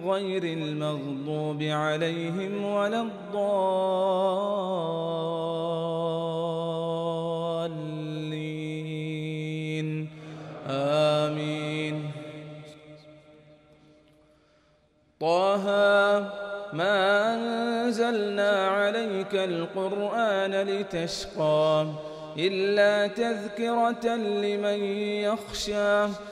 غير المغضوب عليهم ولا الضالين. آمين. طه ما أنزلنا عليك القرآن لتشقى إلا تذكرة لمن يخشى.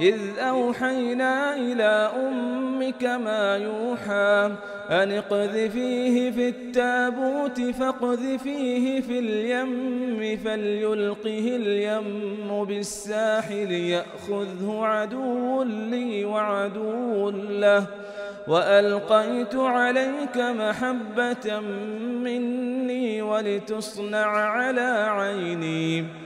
إذ أوحينا إلى أمك ما يوحى أن اقذفيه في التابوت فاقذفيه في اليم فليلقه اليم بالساحل يأخذه عدو لي وعدو له وألقيت عليك محبة مني ولتصنع على عيني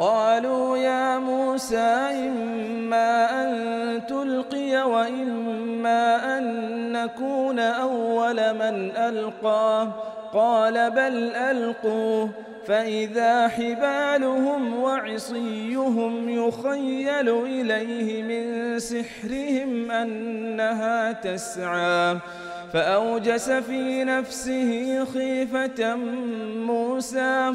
قالوا يا موسى إما أن تلقي وإما أن نكون أول من ألقى قال بل ألقوا فإذا حبالهم وعصيهم يخيل إليه من سحرهم أنها تسعى فأوجس في نفسه خيفة موسى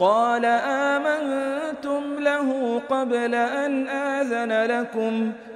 قال آمنتم له قبل أن آذن لكم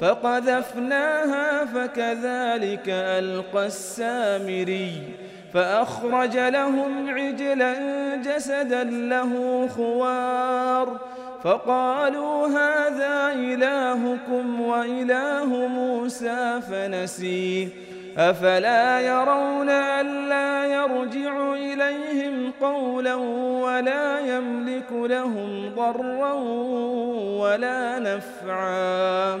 فقذفناها فكذلك ألقى السامري فأخرج لهم عجلا جسدا له خوار فقالوا هذا إلهكم وإله موسى فنسي أفلا يرون ألا يرجع إليهم قولا ولا يملك لهم ضرا ولا نفعا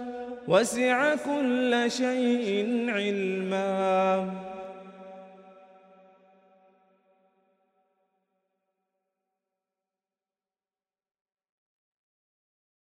وسع كل شيء علما.